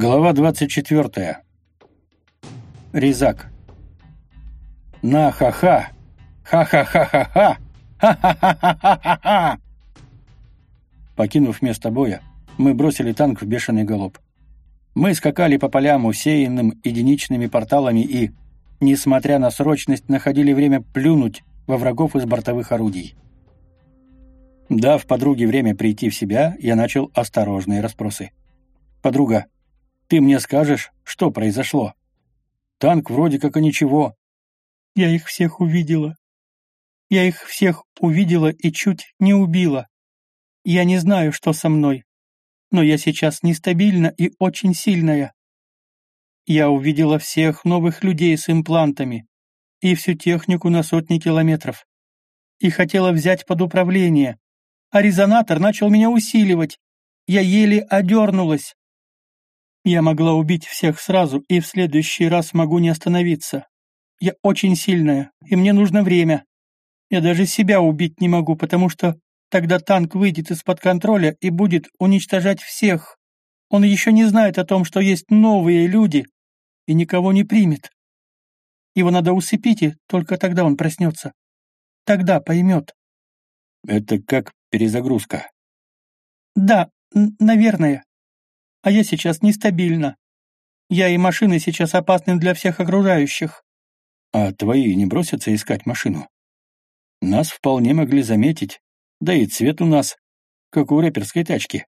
Глава 24. Резак. На-ха-ха! Ха-ха-ха-ха-ха! Ха-ха-ха-ха-ха-ха! Покинув место боя, мы бросили танк в бешеный галоп. Мы скакали по полям, усеянным единичными порталами и, несмотря на срочность, находили время плюнуть во врагов из бортовых орудий. Дав подруге время прийти в себя, я начал осторожные расспросы. «Подруга, ты мне скажешь, что произошло? Танк вроде как и ничего». «Я их всех увидела. Я их всех увидела и чуть не убила. Я не знаю, что со мной, но я сейчас нестабильна и очень сильная. Я увидела всех новых людей с имплантами и всю технику на сотни километров. И хотела взять под управление, а резонатор начал меня усиливать. Я еле одернулась. Я могла убить всех сразу, и в следующий раз могу не остановиться. Я очень сильная, и мне нужно время. Я даже себя убить не могу, потому что Тогда танк выйдет из-под контроля и будет уничтожать всех. Он еще не знает о том, что есть новые люди, и никого не примет. Его надо усыпить, и только тогда он проснется. Тогда поймет. Это как перезагрузка. Да, наверное. А я сейчас нестабильна. Я и машины сейчас опасны для всех окружающих. А твои не бросятся искать машину? Нас вполне могли заметить, да и цвет у нас, как у рэперской тачки.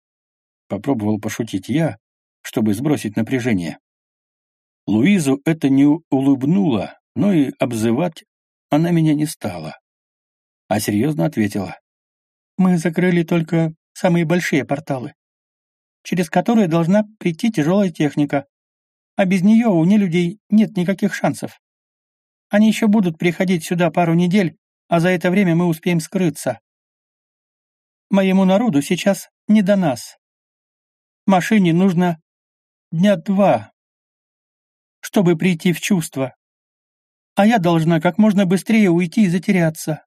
Попробовал пошутить я, чтобы сбросить напряжение. Луизу это не улыбнуло, но и обзывать она меня не стала. А серьезно ответила. «Мы закрыли только самые большие порталы, через которые должна прийти тяжелая техника, а без нее у нелюдей нет никаких шансов. Они еще будут приходить сюда пару недель, а за это время мы успеем скрыться. Моему народу сейчас не до нас. Машине нужно дня два, чтобы прийти в чувство. А я должна как можно быстрее уйти и затеряться.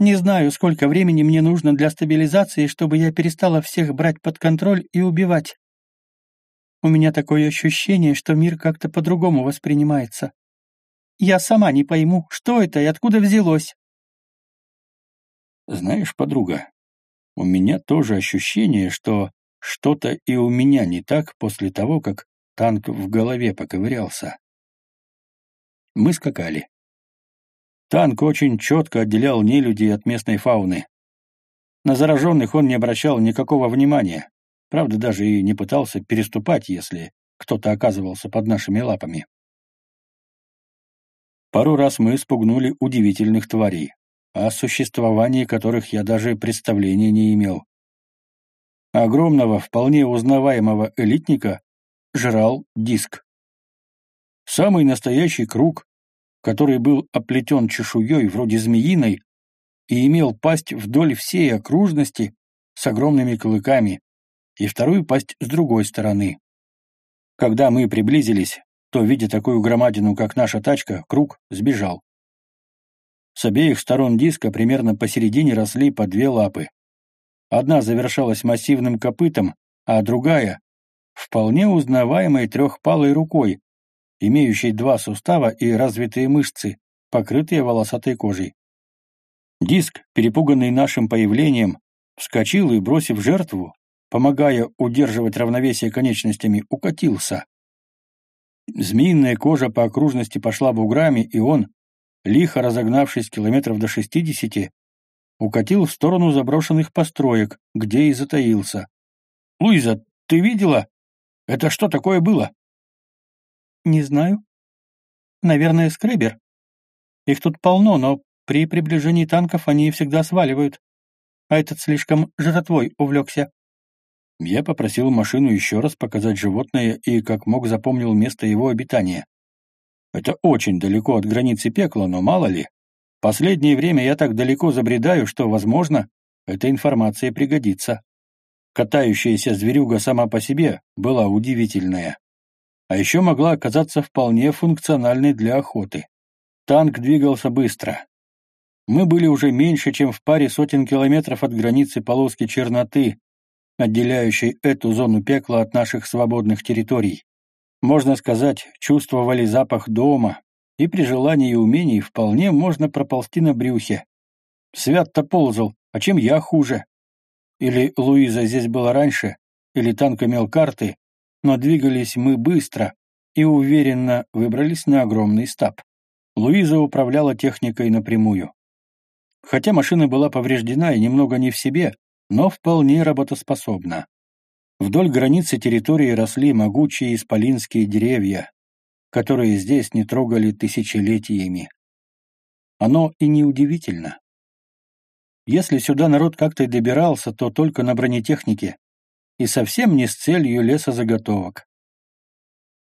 Не знаю, сколько времени мне нужно для стабилизации, чтобы я перестала всех брать под контроль и убивать. У меня такое ощущение, что мир как-то по-другому воспринимается. Я сама не пойму, что это и откуда взялось. Знаешь, подруга, у меня тоже ощущение, что что-то и у меня не так после того, как танк в голове поковырялся. Мы скакали. Танк очень четко отделял нелюдей от местной фауны. На зараженных он не обращал никакого внимания, правда, даже и не пытался переступать, если кто-то оказывался под нашими лапами. Пару раз мы спугнули удивительных тварей о существовании которых я даже представления не имел. Огромного, вполне узнаваемого элитника жрал диск. Самый настоящий круг, который был оплетен чешуей вроде змеиной и имел пасть вдоль всей окружности с огромными клыками и вторую пасть с другой стороны. Когда мы приблизились, то, видя такую громадину, как наша тачка, круг сбежал. С обеих сторон диска примерно посередине росли по две лапы. Одна завершалась массивным копытом, а другая — вполне узнаваемой трехпалой рукой, имеющей два сустава и развитые мышцы, покрытые волосатой кожей. Диск, перепуганный нашим появлением, вскочил и, бросив жертву, помогая удерживать равновесие конечностями, укатился. Змеиная кожа по окружности пошла буграми, и он, лихо разогнавшись километров до шестидесяти, укатил в сторону заброшенных построек, где и затаился. «Луиза, ты видела? Это что такое было?» «Не знаю. Наверное, скребер. Их тут полно, но при приближении танков они всегда сваливают. А этот слишком жратвой увлекся». Я попросил машину еще раз показать животное и как мог запомнил место его обитания. Это очень далеко от границы пекла, но мало ли. Последнее время я так далеко забредаю, что, возможно, эта информация пригодится. Катающаяся зверюга сама по себе была удивительная. А еще могла оказаться вполне функциональной для охоты. Танк двигался быстро. Мы были уже меньше, чем в паре сотен километров от границы полоски черноты, отделяющей эту зону пекла от наших свободных территорий. Можно сказать, чувствовали запах дома, и при желании и умении вполне можно проползти на брюхе. Свят-то ползал, а чем я хуже? Или Луиза здесь была раньше, или танк имел карты, но двигались мы быстро и уверенно выбрались на огромный стаб. Луиза управляла техникой напрямую. Хотя машина была повреждена и немного не в себе, но вполне работоспособна. Вдоль границы территории росли могучие исполинские деревья, которые здесь не трогали тысячелетиями. Оно и неудивительно. Если сюда народ как-то добирался, то только на бронетехнике, и совсем не с целью лесозаготовок.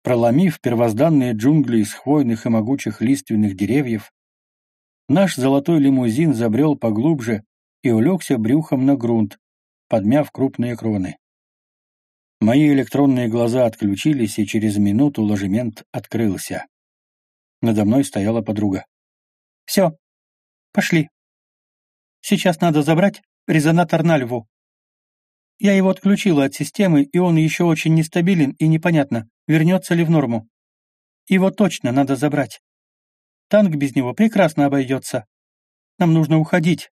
Проломив первозданные джунгли из хвойных и могучих лиственных деревьев, наш золотой лимузин забрел поглубже и улегся брюхом на грунт, подмяв крупные кроны. Мои электронные глаза отключились, и через минуту ложемент открылся. Надо мной стояла подруга. «Все, пошли. Сейчас надо забрать резонатор на льву. Я его отключила от системы, и он еще очень нестабилен и непонятно, вернется ли в норму. Его точно надо забрать. Танк без него прекрасно обойдется. Нам нужно уходить.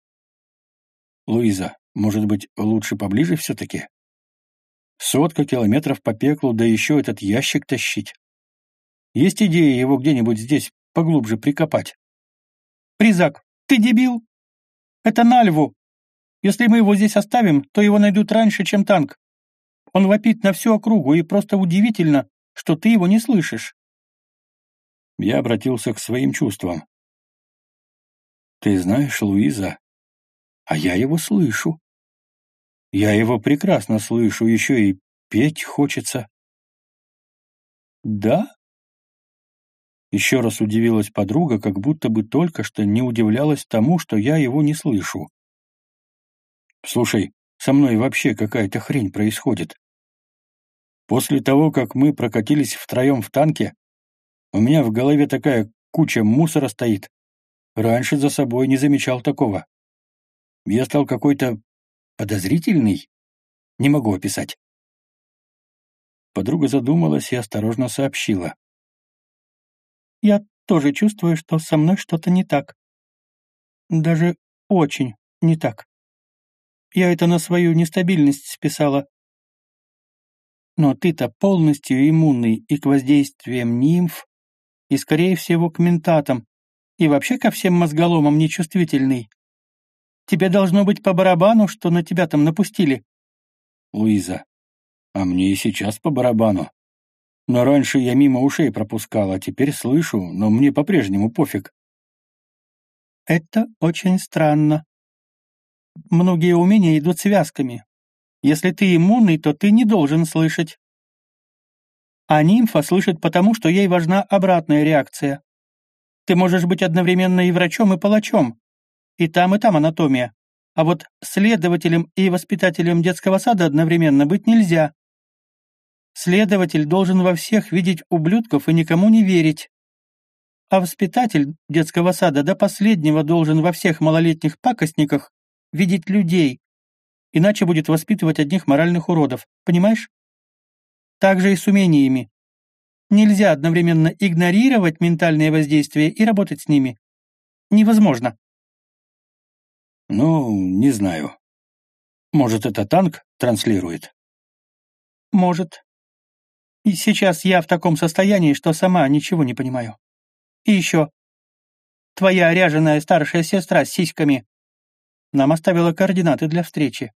Луиза, может быть, лучше поближе все-таки? Сотка километров по пеклу, да еще этот ящик тащить. Есть идея его где-нибудь здесь поглубже прикопать? Призак, ты дебил? Это на льву. Если мы его здесь оставим, то его найдут раньше, чем танк. Он вопит на всю округу, и просто удивительно, что ты его не слышишь. Я обратился к своим чувствам. Ты знаешь, Луиза, а я его слышу. Я его прекрасно слышу, еще и петь хочется. Да? Еще раз удивилась подруга, как будто бы только что не удивлялась тому, что я его не слышу. Слушай, со мной вообще какая-то хрень происходит. После того, как мы прокатились втроем в танке, у меня в голове такая куча мусора стоит. Раньше за собой не замечал такого. Я стал какой-то подозрительный. Не могу описать. Подруга задумалась и осторожно сообщила. «Я тоже чувствую, что со мной что-то не так. Даже очень не так. Я это на свою нестабильность списала. Но ты-то полностью иммунный и к воздействиям нимф, и, скорее всего, к ментатам, и вообще ко всем мозголомам нечувствительный. Тебе должно быть по барабану, что на тебя там напустили. Луиза, а мне и сейчас по барабану. Но раньше я мимо ушей пропускал, а теперь слышу, но мне по-прежнему пофиг. Это очень странно. Многие умения идут связками. Если ты иммунный, то ты не должен слышать. А нимфа слышит потому, что ей важна обратная реакция. Ты можешь быть одновременно и врачом, и палачом. И там, и там анатомия. А вот следователем и воспитателем детского сада одновременно быть нельзя. Следователь должен во всех видеть ублюдков и никому не верить. А воспитатель детского сада до последнего должен во всех малолетних пакостниках видеть людей, иначе будет воспитывать одних моральных уродов, понимаешь? Так же и с умениями. Нельзя одновременно игнорировать ментальные воздействия и работать с ними. Невозможно. Ну, не знаю. Может, это танк транслирует? Может. И сейчас я в таком состоянии, что сама ничего не понимаю. И еще. Твоя ряженая старшая сестра с сиськами нам оставила координаты для встречи.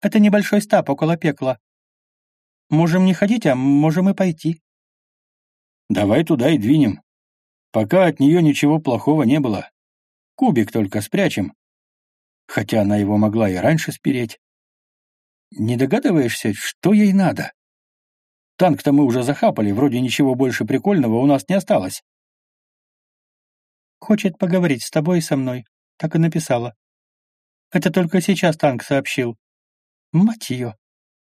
Это небольшой стаб около пекла. Можем не ходить, а можем и пойти. Давай туда и двинем. Пока от нее ничего плохого не было. Кубик только спрячем. Хотя она его могла и раньше спереть. Не догадываешься, что ей надо? Танк-то мы уже захапали, вроде ничего больше прикольного у нас не осталось. Хочет поговорить с тобой и со мной, так и написала. Это только сейчас танк сообщил. Мать ее.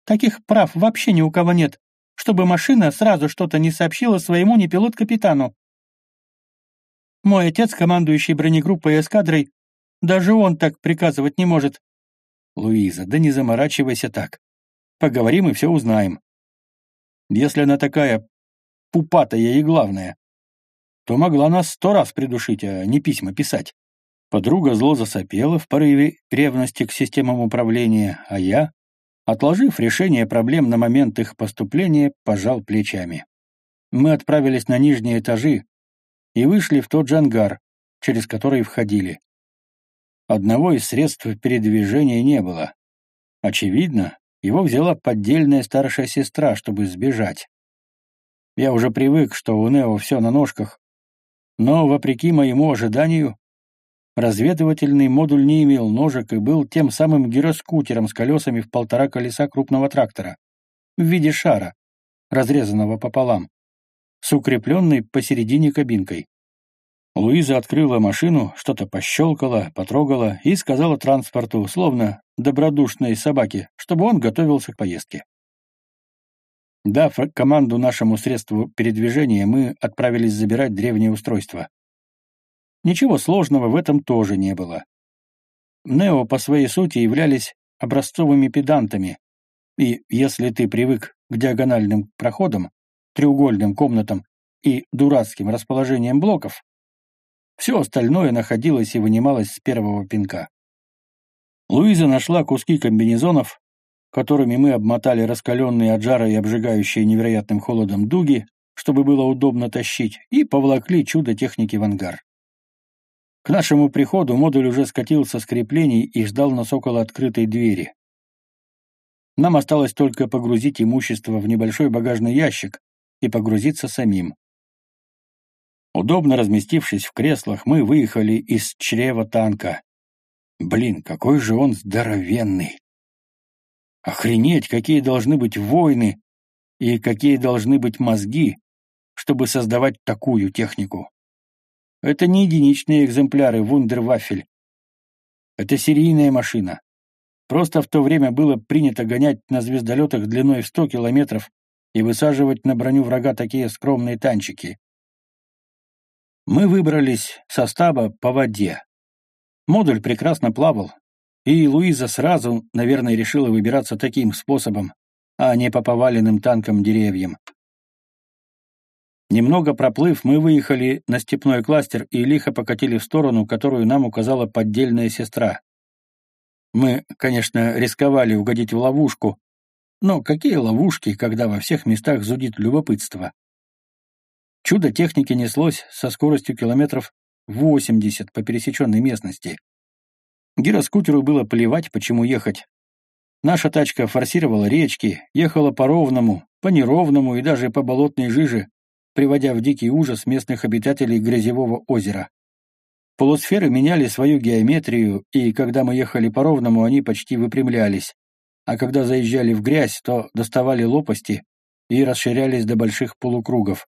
Таких прав вообще ни у кого нет, чтобы машина сразу что-то не сообщила своему непилот-капитану. Мой отец, командующий бронегруппой эскадрой, даже он так приказывать не может. Луиза, да не заморачивайся так. Поговорим и все узнаем. Если она такая пупатая и главная, то могла нас сто раз придушить, а не письма писать. Подруга зло засопела в порыве ревности к системам управления, а я, отложив решение проблем на момент их поступления, пожал плечами. Мы отправились на нижние этажи и вышли в тот же ангар, через который входили. Одного из средств передвижения не было. Очевидно, его взяла поддельная старшая сестра, чтобы сбежать. Я уже привык, что у Нео все на ножках, но, вопреки моему ожиданию, разведывательный модуль не имел ножек и был тем самым гироскутером с колесами в полтора колеса крупного трактора, в виде шара, разрезанного пополам, с укрепленной посередине кабинкой. Луиза открыла машину, что-то пощелкала, потрогала и сказала транспорту, словно добродушной собаке, чтобы он готовился к поездке. Дав команду нашему средству передвижения, мы отправились забирать древнее устройство. Ничего сложного в этом тоже не было. Нео по своей сути являлись образцовыми педантами, и если ты привык к диагональным проходам, треугольным комнатам и дурацким расположением блоков, все остальное находилось и вынималось с первого пинка. Луиза нашла куски комбинезонов, которыми мы обмотали раскаленные от жара и обжигающие невероятным холодом дуги, чтобы было удобно тащить, и поволокли чудо техники в ангар. К нашему приходу модуль уже скатился с креплений и ждал нас около открытой двери. Нам осталось только погрузить имущество в небольшой багажный ящик и погрузиться самим. Удобно разместившись в креслах, мы выехали из чрева танка. Блин, какой же он здоровенный! Охренеть, какие должны быть войны и какие должны быть мозги, чтобы создавать такую технику. Это не единичные экземпляры вундервафель. Это серийная машина. Просто в то время было принято гонять на звездолетах длиной в 100 километров и высаживать на броню врага такие скромные танчики. Мы выбрались со стаба по воде. Модуль прекрасно плавал, и Луиза сразу, наверное, решила выбираться таким способом, а не по поваленным танкам деревьям. Немного проплыв, мы выехали на степной кластер и лихо покатили в сторону, которую нам указала поддельная сестра. Мы, конечно, рисковали угодить в ловушку, но какие ловушки, когда во всех местах зудит любопытство? Чудо техники неслось со скоростью километров 80 по пересеченной местности. Гироскутеру было плевать, почему ехать. Наша тачка форсировала речки, ехала по ровному, по неровному и даже по болотной жиже, приводя в дикий ужас местных обитателей грязевого озера. Полусферы меняли свою геометрию, и когда мы ехали по ровному, они почти выпрямлялись, а когда заезжали в грязь, то доставали лопасти и расширялись до больших полукругов.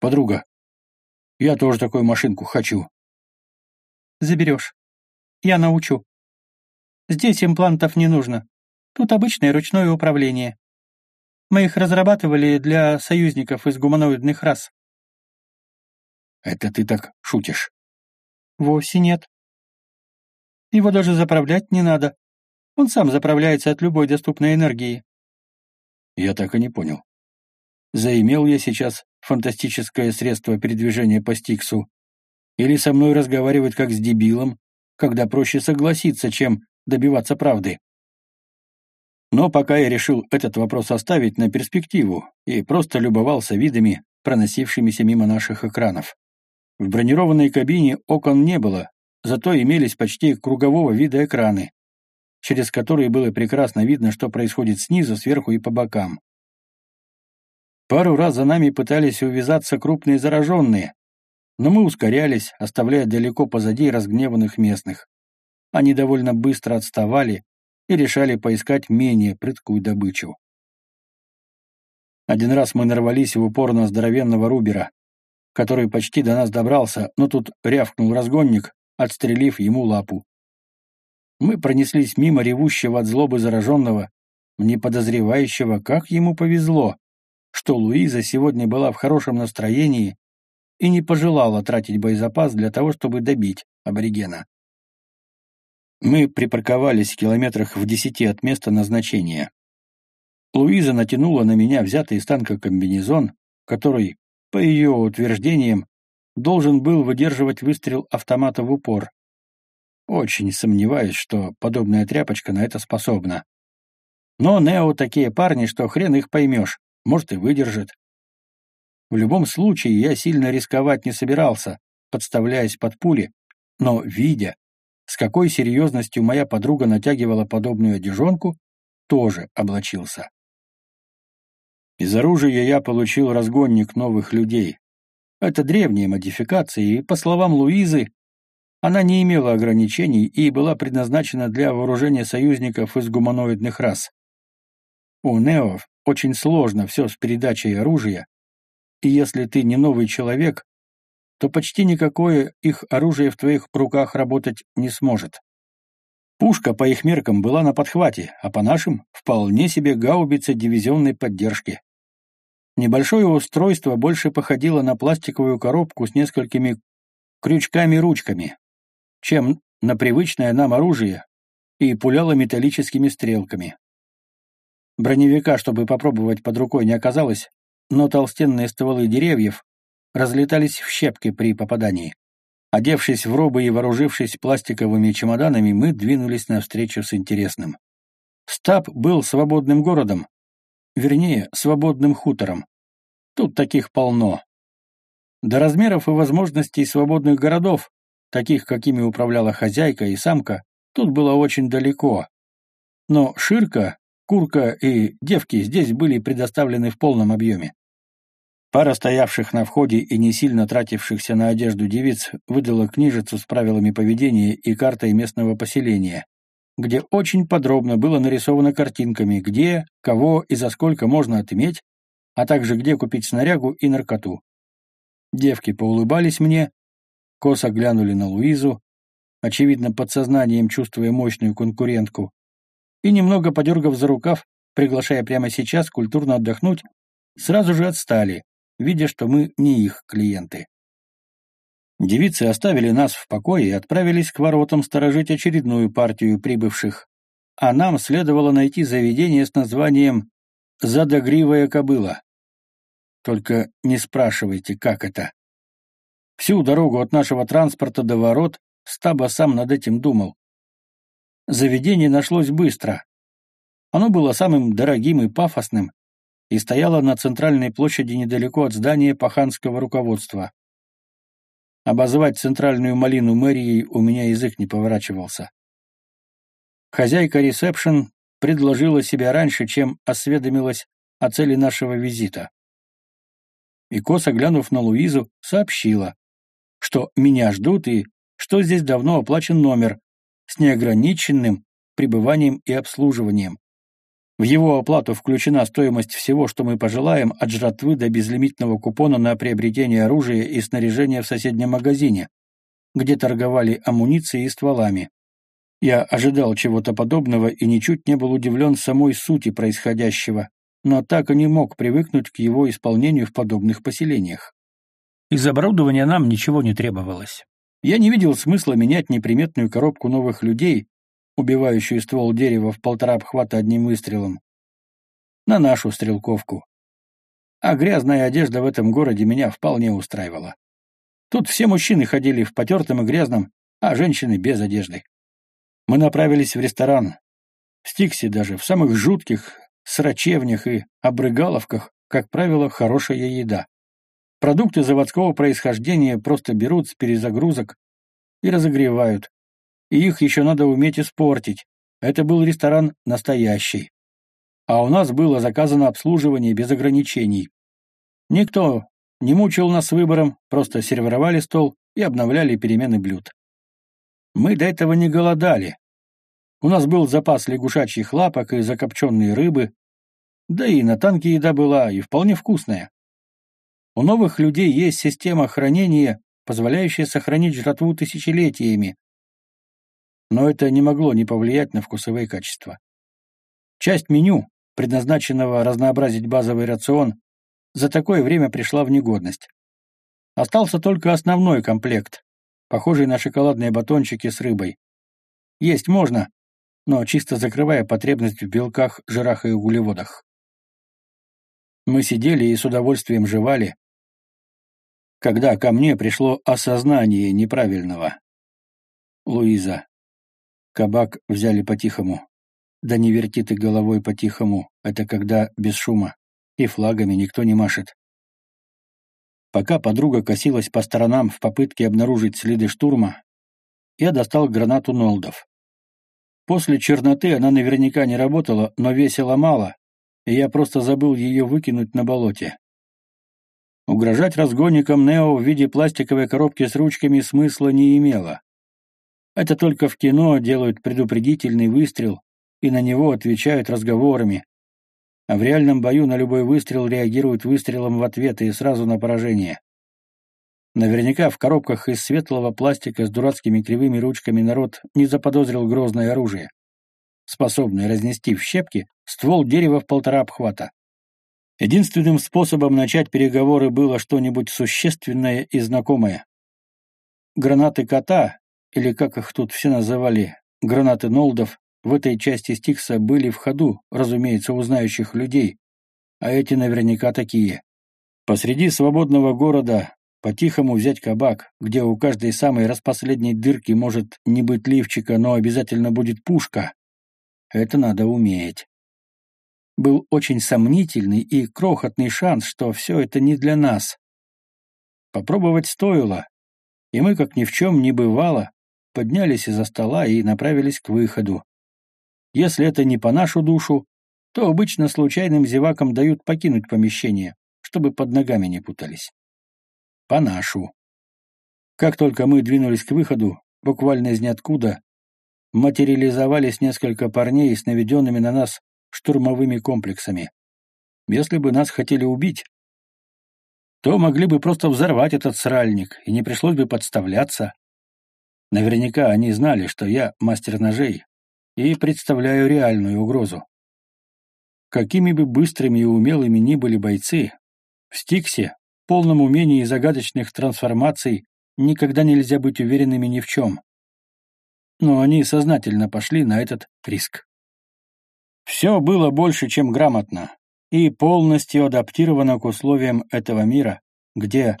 «Подруга, я тоже такую машинку хочу». «Заберешь. Я научу. Здесь имплантов не нужно. Тут обычное ручное управление. Мы их разрабатывали для союзников из гуманоидных рас. Это ты так шутишь? Вовсе нет. Его даже заправлять не надо. Он сам заправляется от любой доступной энергии. Я так и не понял. Заимел я сейчас фантастическое средство передвижения по Стиксу? Или со мной разговаривать как с дебилом, когда проще согласиться, чем добиваться правды. Но пока я решил этот вопрос оставить на перспективу и просто любовался видами, проносившимися мимо наших экранов. В бронированной кабине окон не было, зато имелись почти кругового вида экраны, через которые было прекрасно видно, что происходит снизу, сверху и по бокам. Пару раз за нами пытались увязаться крупные зараженные, но мы ускорялись, оставляя далеко позади разгневанных местных. Они довольно быстро отставали и решали поискать менее прыткую добычу. Один раз мы нарвались в упор на здоровенного Рубера, который почти до нас добрался, но тут рявкнул разгонник, отстрелив ему лапу. Мы пронеслись мимо ревущего от злобы зараженного, не подозревающего, как ему повезло, что Луиза сегодня была в хорошем настроении и не пожелала тратить боезапас для того, чтобы добить аборигена. Мы припарковались в километрах в десяти от места назначения. Луиза натянула на меня взятый из танка комбинезон, который, по ее утверждениям, должен был выдерживать выстрел автомата в упор. Очень сомневаюсь, что подобная тряпочка на это способна. Но Нео такие парни, что хрен их поймешь, может и выдержит. В любом случае, я сильно рисковать не собирался, подставляясь под пули, но, видя, с какой серьезностью моя подруга натягивала подобную одежонку, тоже облачился. Из оружия я получил разгонник новых людей. Это древние модификации, и, по словам Луизы, она не имела ограничений и была предназначена для вооружения союзников из гуманоидных рас. У неов очень сложно все с передачей оружия, и если ты не новый человек, то почти никакое их оружие в твоих руках работать не сможет. Пушка по их меркам была на подхвате, а по нашим — вполне себе гаубица дивизионной поддержки. Небольшое устройство больше походило на пластиковую коробку с несколькими крючками-ручками, чем на привычное нам оружие, и пуляло металлическими стрелками. Броневика, чтобы попробовать под рукой, не оказалось, но толстенные стволы деревьев разлетались в щепки при попадании. Одевшись в робы и вооружившись пластиковыми чемоданами, мы двинулись навстречу с интересным. Стаб был свободным городом, вернее, свободным хутором. Тут таких полно. До размеров и возможностей свободных городов, таких, какими управляла хозяйка и самка, тут было очень далеко. Но Ширка, Курка и девки здесь были предоставлены в полном объеме. Пара стоявших на входе и не сильно тратившихся на одежду девиц выдала книжицу с правилами поведения и картой местного поселения, где очень подробно было нарисовано картинками, где, кого и за сколько можно отыметь, а также где купить снарягу и наркоту. Девки поулыбались мне, косо глянули на Луизу, очевидно подсознанием чувствуя мощную конкурентку, и, немного подергав за рукав, приглашая прямо сейчас культурно отдохнуть, сразу же отстали, видя, что мы не их клиенты. Девицы оставили нас в покое и отправились к воротам сторожить очередную партию прибывших, а нам следовало найти заведение с названием «Задогривая кобыла». Только не спрашивайте, как это. Всю дорогу от нашего транспорта до ворот Стаба сам над этим думал. Заведение нашлось быстро. Оно было самым дорогим и пафосным, и стояла на центральной площади недалеко от здания паханского руководства. Обозвать центральную малину мэрией у меня язык не поворачивался. Хозяйка ресепшн предложила себя раньше, чем осведомилась о цели нашего визита. И косо глянув на Луизу, сообщила, что меня ждут и что здесь давно оплачен номер с неограниченным пребыванием и обслуживанием. В его оплату включена стоимость всего, что мы пожелаем, от жратвы до безлимитного купона на приобретение оружия и снаряжения в соседнем магазине, где торговали амуницией и стволами. Я ожидал чего-то подобного и ничуть не был удивлен самой сути происходящего, но так и не мог привыкнуть к его исполнению в подобных поселениях. Из оборудования нам ничего не требовалось. Я не видел смысла менять неприметную коробку новых людей, убивающую ствол дерева в полтора обхвата одним выстрелом, на нашу стрелковку. А грязная одежда в этом городе меня вполне устраивала. Тут все мужчины ходили в потертом и грязном, а женщины без одежды. Мы направились в ресторан. В Стиксе даже, в самых жутких срачевнях и обрыгаловках, как правило, хорошая еда. Продукты заводского происхождения просто берут с перезагрузок и разогревают, и их еще надо уметь испортить. Это был ресторан настоящий. А у нас было заказано обслуживание без ограничений. Никто не мучил нас выбором, просто сервировали стол и обновляли перемены блюд. Мы до этого не голодали. У нас был запас лягушачьих лапок и закопченной рыбы, да и на танке еда была, и вполне вкусная. У новых людей есть система хранения, позволяющая сохранить жратву тысячелетиями, но это не могло не повлиять на вкусовые качества. Часть меню, предназначенного разнообразить базовый рацион, за такое время пришла в негодность. Остался только основной комплект, похожий на шоколадные батончики с рыбой. Есть можно, но чисто закрывая потребность в белках, жирах и углеводах. Мы сидели и с удовольствием жевали, когда ко мне пришло осознание неправильного. Луиза. Кабак взяли по-тихому. Да не верти ты головой по-тихому, это когда без шума, и флагами никто не машет. Пока подруга косилась по сторонам в попытке обнаружить следы штурма, я достал гранату Нолдов. После черноты она наверняка не работала, но весила мало, и я просто забыл ее выкинуть на болоте. Угрожать разгонникам Нео в виде пластиковой коробки с ручками смысла не имело. Это только в кино делают предупредительный выстрел, и на него отвечают разговорами. А в реальном бою на любой выстрел реагируют выстрелом в ответ и сразу на поражение. Наверняка в коробках из светлого пластика с дурацкими кривыми ручками народ не заподозрил грозное оружие, способное разнести в щепки ствол дерева в полтора обхвата. Единственным способом начать переговоры было что-нибудь существенное и знакомое. Гранаты кота, или как их тут все называли, гранаты Нолдов, в этой части Стикса были в ходу, разумеется, у знающих людей, а эти наверняка такие. Посреди свободного города по-тихому взять кабак, где у каждой самой распоследней дырки может не быть лифчика, но обязательно будет пушка. Это надо уметь. Был очень сомнительный и крохотный шанс, что все это не для нас. Попробовать стоило, и мы, как ни в чем не бывало, поднялись из-за стола и направились к выходу. Если это не по нашу душу, то обычно случайным зевакам дают покинуть помещение, чтобы под ногами не путались. По нашу. Как только мы двинулись к выходу, буквально из ниоткуда, материализовались несколько парней с наведенными на нас штурмовыми комплексами. Если бы нас хотели убить, то могли бы просто взорвать этот сральник, и не пришлось бы подставляться. Наверняка они знали, что я мастер ножей, и представляю реальную угрозу. Какими бы быстрыми и умелыми ни были бойцы, в Стиксе, полном умении загадочных трансформаций, никогда нельзя быть уверенными ни в чем. Но они сознательно пошли на этот риск. Все было больше, чем грамотно, и полностью адаптировано к условиям этого мира, где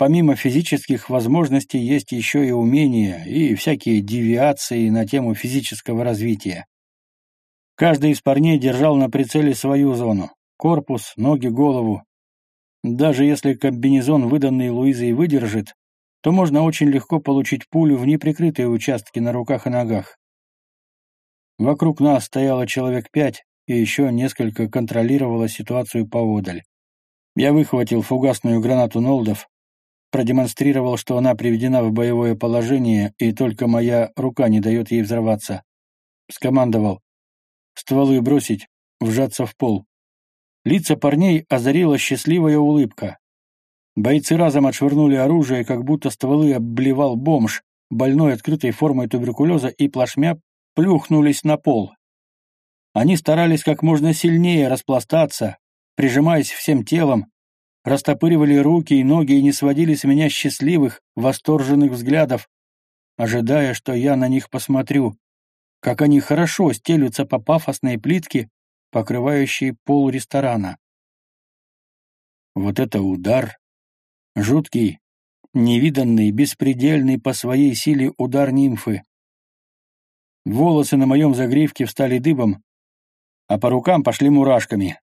Помимо физических возможностей есть еще и умения и всякие девиации на тему физического развития. Каждый из парней держал на прицеле свою зону — корпус, ноги, голову. Даже если комбинезон, выданный Луизой, выдержит, то можно очень легко получить пулю в неприкрытые участки на руках и ногах. Вокруг нас стояло человек пять, и еще несколько контролировало ситуацию поодаль. Я выхватил фугасную гранату Нолдов, продемонстрировал, что она приведена в боевое положение, и только моя рука не дает ей взорваться. Скомандовал. Стволы бросить, вжаться в пол. Лица парней озарила счастливая улыбка. Бойцы разом отшвырнули оружие, как будто стволы обблевал бомж, больной открытой формой туберкулеза, и плашмя плюхнулись на пол. Они старались как можно сильнее распластаться, прижимаясь всем телом, растопыривали руки и ноги и не сводили с меня счастливых, восторженных взглядов, ожидая, что я на них посмотрю, как они хорошо стелются по пафосной плитке, покрывающей пол ресторана. Вот это удар! Жуткий, невиданный, беспредельный по своей силе удар нимфы. Волосы на моем загривке встали дыбом, а по рукам пошли мурашками.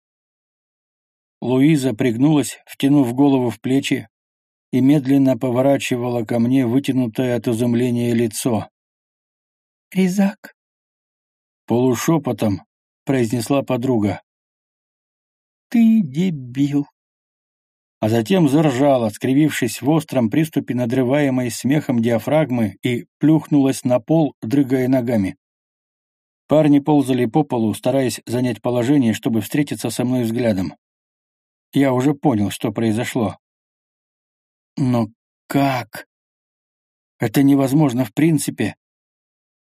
Луиза пригнулась, втянув голову в плечи, и медленно поворачивала ко мне вытянутое от изумления лицо. «Резак?» Полушепотом произнесла подруга. «Ты дебил!» А затем заржала, скривившись в остром приступе надрываемой смехом диафрагмы и плюхнулась на пол, дрыгая ногами. Парни ползали по полу, стараясь занять положение, чтобы встретиться со мной взглядом. Я уже понял, что произошло. Но как? Это невозможно в принципе.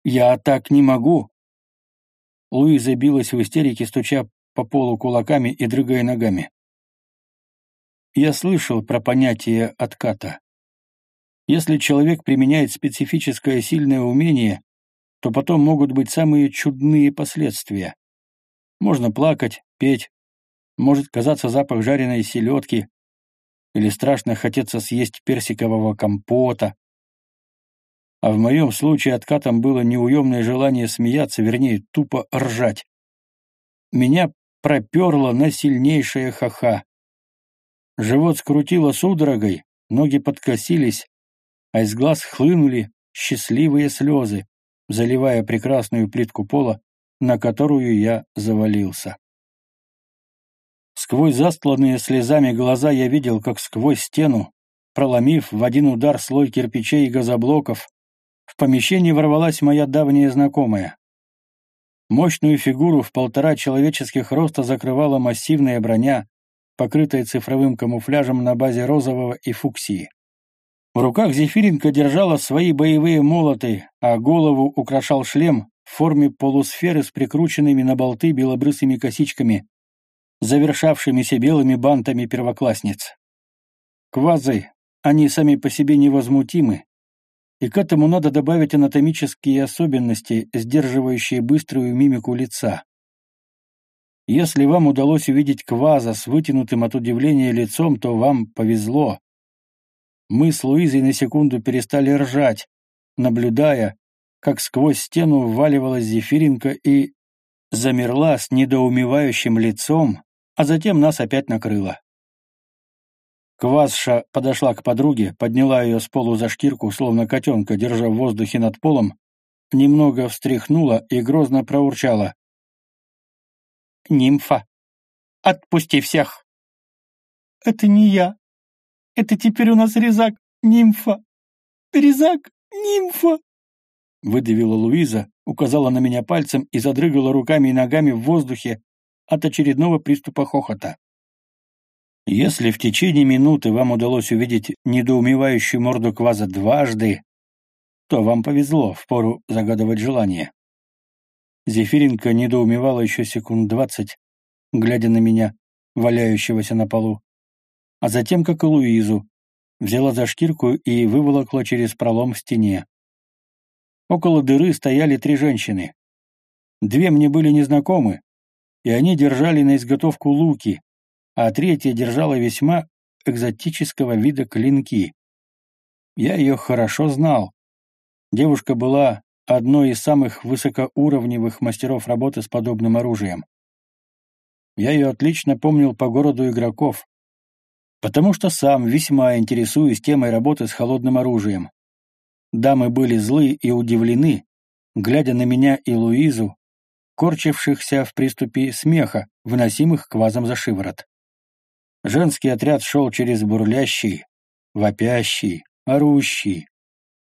Я так не могу. Луиза билась в истерике, стуча по полу кулаками и дрыгая ногами. Я слышал про понятие отката. Если человек применяет специфическое сильное умение, то потом могут быть самые чудные последствия. Можно плакать, петь, может казаться запах жареной селедки или страшно хотеться съесть персикового компота. А в моем случае откатом было неуемное желание смеяться, вернее, тупо ржать. Меня проперло на сильнейшее ха-ха. Живот скрутило судорогой, ноги подкосились, а из глаз хлынули счастливые слезы, заливая прекрасную плитку пола, на которую я завалился. Сквозь застланные слезами глаза я видел, как сквозь стену, проломив в один удар слой кирпичей и газоблоков, в помещение ворвалась моя давняя знакомая. Мощную фигуру в полтора человеческих роста закрывала массивная броня, покрытая цифровым камуфляжем на базе розового и фуксии. В руках Зефиренко держала свои боевые молоты, а голову украшал шлем в форме полусферы с прикрученными на болты белобрысыми косичками, завершавшимися белыми бантами первоклассниц. Квазы, они сами по себе невозмутимы, и к этому надо добавить анатомические особенности, сдерживающие быструю мимику лица. Если вам удалось увидеть кваза с вытянутым от удивления лицом, то вам повезло. Мы с Луизой на секунду перестали ржать, наблюдая, как сквозь стену вваливалась зефиринка и замерла с недоумевающим лицом, а затем нас опять накрыло. Квасша подошла к подруге, подняла ее с полу за шкирку, словно котенка, держа в воздухе над полом, немного встряхнула и грозно проурчала. «Нимфа, отпусти всех!» «Это не я», это теперь у нас резак, нимфа. Резак, нимфа. Выдавила Луиза, указала на меня пальцем и задрыгала руками и ногами в воздухе от очередного приступа хохота. Если в течение минуты вам удалось увидеть недоумевающую морду кваза дважды, то вам повезло, впору загадывать желание. Зефиринка недоумевала еще секунд двадцать, глядя на меня, валяющегося на полу а затем, как и Луизу, взяла за шкирку и выволокла через пролом в стене. Около дыры стояли три женщины. Две мне были незнакомы, и они держали на изготовку луки, а третья держала весьма экзотического вида клинки. Я ее хорошо знал. Девушка была одной из самых высокоуровневых мастеров работы с подобным оружием. Я ее отлично помнил по городу игроков, потому что сам весьма интересуюсь темой работы с холодным оружием. Дамы были злы и удивлены, глядя на меня и Луизу, корчившихся в приступе смеха, выносимых квазом за шиворот. Женский отряд шел через бурлящий, вопящий, орущий,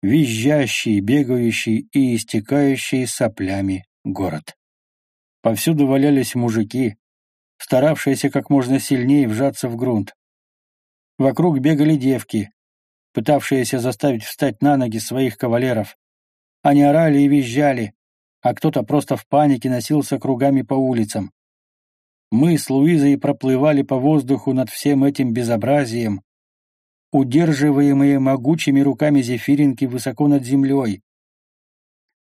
визжащий, бегающий и истекающий соплями город. Повсюду валялись мужики, старавшиеся как можно сильнее вжаться в грунт. Вокруг бегали девки, пытавшиеся заставить встать на ноги своих кавалеров. Они орали и визжали, а кто-то просто в панике носился кругами по улицам. Мы с Луизой проплывали по воздуху над всем этим безобразием, удерживаемые могучими руками зефиринки высоко над землей,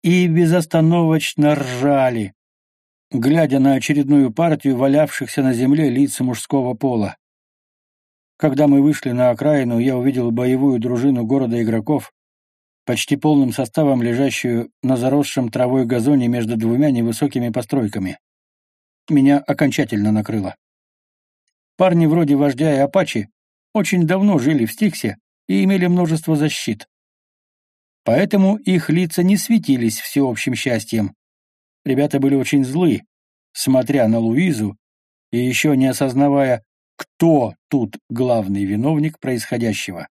и безостановочно ржали, глядя на очередную партию валявшихся на земле лиц мужского пола. Когда мы вышли на окраину, я увидел боевую дружину города игроков, почти полным составом лежащую на заросшем травой газоне между двумя невысокими постройками. Меня окончательно накрыло. Парни вроде вождя и Апачи очень давно жили в Стиксе и имели множество защит. Поэтому их лица не светились всеобщим счастьем. Ребята были очень злы, смотря на Луизу и еще не осознавая, кто тут главный виновник происходящего.